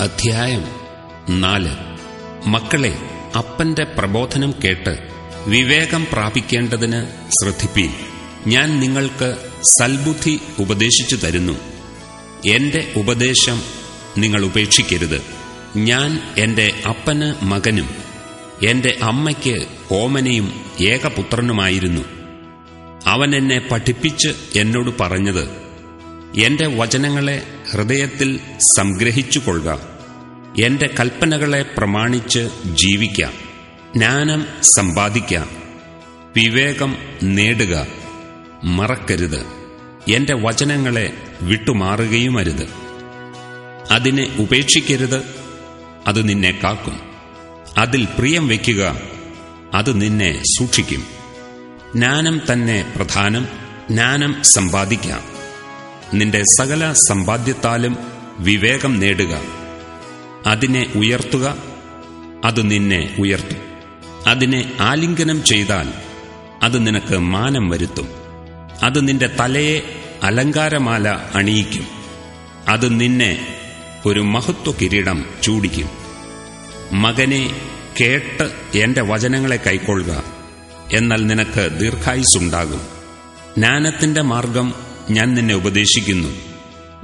അധ്യായം നാല്. മക്കളെ അപ്പന്റെ പ്രബോധനം കേട്ട് വിവേകം പ്രാപിക്കേണ്ടതിന് ശ്രദ്ധിപ്പീൻ. ഞാൻ നിങ്ങൾക്ക് സൽബുദ്ധി ഉപദേശിച്ചു തരുന്നു. എന്റെ ഉപദേശം നിങ്ങൾ ഉപേക്ഷിക്കരുത്. ഞാൻ എന്റെ അപ്പന് മകനും എന്റെ അമ്മയ്ക്ക് ഓമനയും ഏകപുത്രനുമായിരുന്നു. അവൻ എന്നെ പഠിപ്പിച്ച് എന്നോട് പറഞ്ഞത് എന്റെ വചനങ്ങളെ ഹൃദയത്തിൽ സംഗ്രഹിച്ചുകൊള്ളുക. എന്റെ കൽപ്പനകളെ പ്രമാണിച്ച് ജീവിക്കാം ജ്ഞാനം സമ്പാദിക്കാം വിവേകം നേടുക. മറക്കരുത്. എന്റെ വചനങ്ങളെ വിട്ടുമാറുകയുമരുത്. അതിനെ ഉപേക്ഷിക്കരുത്. അത് നിന്നെ കാക്കും. അതിൽ പ്രിയം വയ്ക്കുക. അത് നിന്നെ സൂക്ഷിക്കും. ജ്ഞാനം തന്നെ പ്രധാനം. ജ്ഞാനം സമ്പാദിക്കാം. നിന്റെ സകല സമ്പാദ്യത്താലും വിവേകം നേടുക. അതിനെ ഉയർത്തുക അത് നിന്നെ ഉയർത്തും. അതിനെ ആലിംഗനം ചെയ്താൽ അത് നിനക്ക് മാനം വരുത്തും. അത് നിന്റെ തലയെ അലങ്കാരമാല അണിയിക്കും. അത് നിന്നെ ഒരു മഹത്വ കിരീടം ചൂടിക്കും. മകനെ കേട്ട് എന്റെ വചനങ്ങളെ കൈക്കൊള്ളുക എന്നാൽ നിനക്ക് ദീർഘായുസുണ്ടാകും ജ്ഞാനത്തിന്റെ മാർഗം ഞാൻ നിന്നെ ഉപദേശിക്കുന്നു.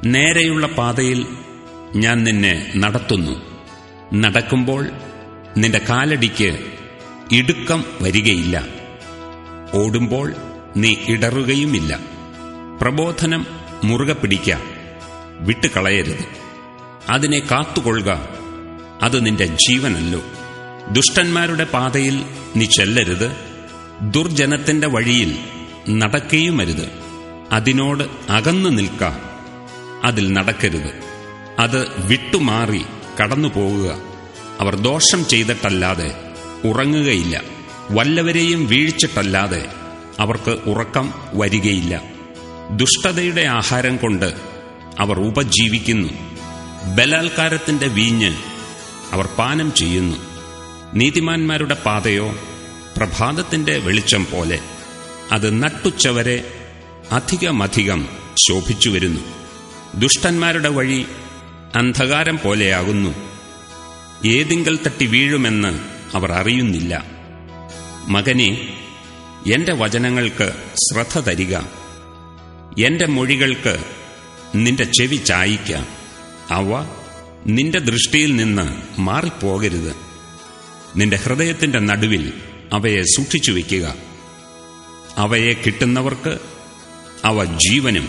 നേരെയുള്ള പാതയിൽ ഞാൻ നിന്നെ നടത്തുന്നു. നടക്കുമ്പോൾ നിന്റെ കാലടിക്ക് ഇടുക്കം വരികയില്ല. ഓടുമ്പോൾ നീ ഇടറുകയുമില്ല. പ്രബോധനം മുറുകെ പിടിക്കാം. വിട്ടുകളയരുത്. അതിനെ കാത്തുകൊള്ളുക. അത് നിന്റെ ജീവനല്ലോ. ദുഷ്ടന്മാരുടെ പാതയിൽ നീ ചെല്ലരുത്. ദുർജനത്തിന്റെ വഴിയിൽ നടക്കുകയുമരുത്. അതിനോട് അകന്നു നിൽക്കാം. അതിൽ നടക്കരുത്. അത് വിട്ടുമാറി കടന്നു പോകുക. അവർ ദോഷം ചെയ്തിട്ടല്ലാതെ ഉറങ്ങുകയില്ല. വല്ലവരെയും വീഴ്ചിട്ടല്ലാതെ അവർക്ക് ഉറക്കം വരികയില്ല. ദുഷ്ടതയുടെ ആഹാരം കൊണ്ട് അവർ ഉപജീവിക്കുന്നു. ബലാൽക്കാരത്തിന്റെ വീഞ്ഞ് അവർ പാനം ചെയ്യുന്നു. നീതിമാന്മാരുടെ പാതയോ പ്രഭാതത്തിന്റെ വെളിച്ചം പോലെ. അത് നട്ടുച്ചവരെ അധികമധികം ശോഭിച്ചു വരുന്നു. ദുഷ്ടന്മാരുടെ വഴി അന്ധകാരം പോലെയാകുന്നു. ഏതിങ്കൽ തട്ടി വീഴുമെന്ന് അവർ അറിയുന്നില്ല. മകനെ എന്റെ വചനങ്ങൾക്ക് ശ്രദ്ധ തരിക. എന്റെ മൊഴികൾക്ക് നിന്റെ ചെവി ചായിക്കാം. അവ നിന്റെ ദൃഷ്ടിയിൽ നിന്ന് മാറിപ്പോകരുത്. നിന്റെ ഹൃദയത്തിന്റെ നടുവിൽ അവയെ സൂക്ഷിച്ചു വയ്ക്കുക. അവയെ കിട്ടുന്നവർക്ക് അവ ജീവനും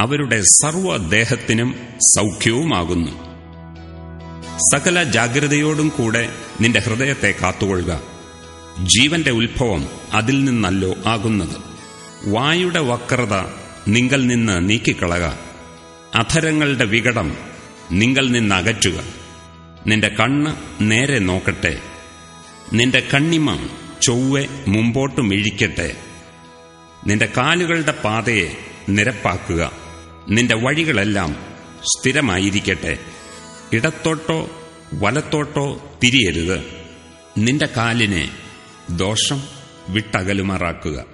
അവരുടെ സർവദേഹത്തിനും സൗഖ്യവുമാകുന്നു. സകല ജാഗ്രതയോടും കൂടെ നിന്റെ ഹൃദയത്തെ കാത്തുകൊള്ളുക. ജീവന്റെ ഉത്ഭവം അതിൽ നിന്നല്ലോ ആകുന്നത്. വായുടെ വക്രത നിങ്ങൾ നിന്ന് നീക്കിക്കളക. അധരങ്ങളുടെ വികടം നിങ്ങൾ നിന്ന് അകറ്റുക. നിന്റെ കണ്ണ് നേരെ നോക്കട്ടെ. നിന്റെ കണ്ണിമ ചൊവ്വെ മുമ്പോട്ടും മിഴിക്കട്ടെ നിന്റെ കാലുകളുടെ പാതയെ നിരപ്പാക്കുക. നിന്റെ വഴികളെല്ലാം സ്ഥിരമായിരിക്കട്ടെ. ഇടത്തോട്ടോ വലത്തോട്ടോ തിരിയരുത്. നിന്റെ കാലിനെ ദോഷം വിട്ടകലുമാറാക്കുക.